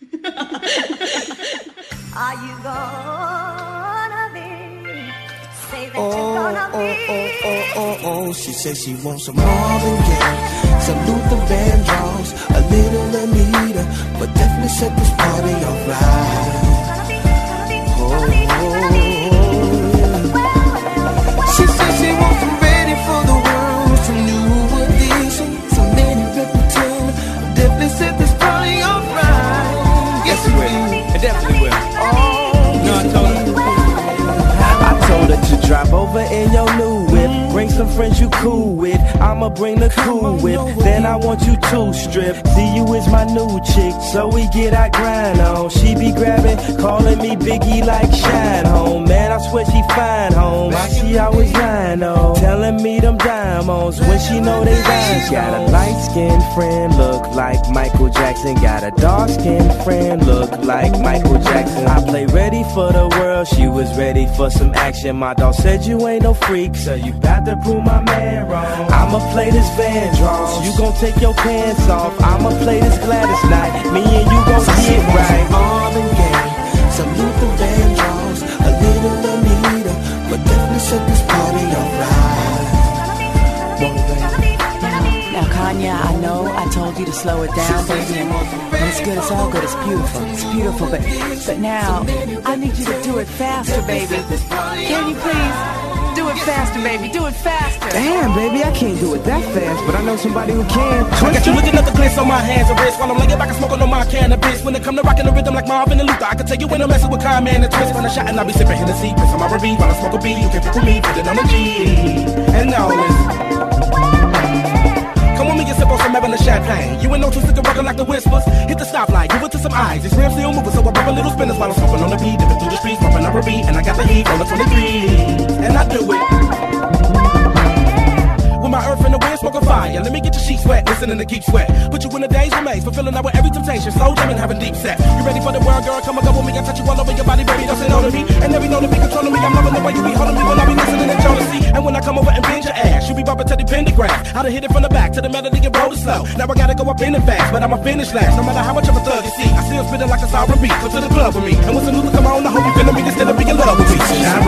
Are you gonna be? Say that Oh, you're gonna oh, be. oh, oh, oh, oh. She says she wants some Marvin Gaye, some Luther Vandross, a little Anita, but definitely set this over in your new whip. Bring some friends you cool with. I'ma bring the cool whip. Then I want you to strip. See you is my new chick, so we get our grind on. She be grabbing, calling me Biggie like Shine Home. Man, I swear she fine home. Why she always lying on? Telling me them diamonds when she know they rhymes. Got a light skinned friend, look like Michael Jackson. Got a dark skinned friend, look like Michael Jackson. I play ready for the world, she was ready for some action. My dog said you ain't no freak, so you got to prove my man wrong. I'ma play this Van Vandross, you gon' take your pants off. I'ma play this Gladys night, me and you gon' get right. some Marvin Gaye, Now, Kanye, I know I told you to slow it down, baby, and and it's good, it's all good, it's beautiful, it's beautiful, but but now I need you to do it faster, baby. Can you please do it faster, baby? Do it faster. Damn, baby, I can't do it that fast, but I know somebody who can. I got you looking at the glitz on my hands and wrists while I'm laying back and smoking on my cannabis. When it come to rocking the rhythm like Marvin and Luther, I can tell you when I'm messing with Kyle, man, and twist. When I shot and I be sipping Hennessy, piss on my R&B while I smoke a beat. You can pick with me, put it on the G. And now You ain't no two sticker rockin' like the whispers. Hit the stoplight, give it to some eyes. It's real still moving, so I pop a little spinners while I'm smoking on the beat. Dipping through the streets, popping up a beat, and I got the heat on the 23. And I do it. With my earth and the wind, smoking fire. Let me get your sheets wet, listening to keep sweat. Put you in a daze remains, fulfilling out with every temptation. Slow jamming, having deep set. You ready for the world, girl? Come and go with me. I touch you all over your body, baby. Don't say no to me. And every know to be controlling me. I'm loving the way you be holding me when I be listening to jealousy. And when I come over and be bumping to the pentagram. I done hit it from the back to the melody and roll it slow. Now I gotta go up in and fast, but I'ma finish last. No matter how much of a thug you see, I still spitting like a sour beat. Come to the club with me. And when some new come on, I hope you feeling me instead of being in love with me. Shine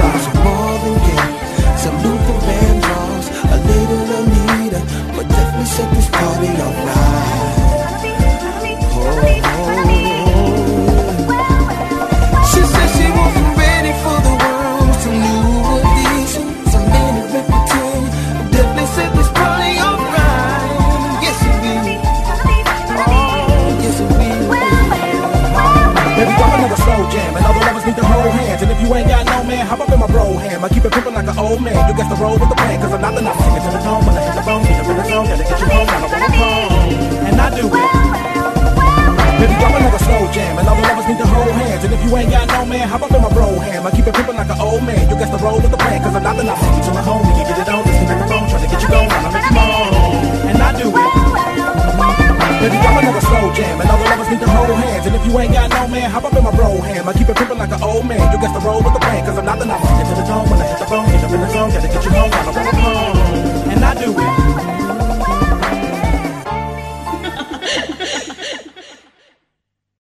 hop up in my bro ham. I keep it pimpin' like an old man. You got to roll with the plan, cause I'm not the night. Take it to the tone, when I hit the bone, get up in the zone, gotta get you home, I don't wanna phone. And I do it. Baby, drop another slow jam, and all the lovers need to hold hands. And if you ain't got no man, hop up in my bro ham. I keep it pimpin' like an old man. You got to roll with the plan, cause I'm not the night. Take it to my home, we can get it on, disconnect the phone, try to get you going, you moan. And I do it. Baby, I'm another slow jam, and all the lovers need to hold hands. And if you ain't got hop up in my bro ham. I keep it pimpin' like an old man. You got the roll with the plan, cause I'm not the night. Get to the tone when I hit the phone, get up in the zone, gotta get you home, don't wanna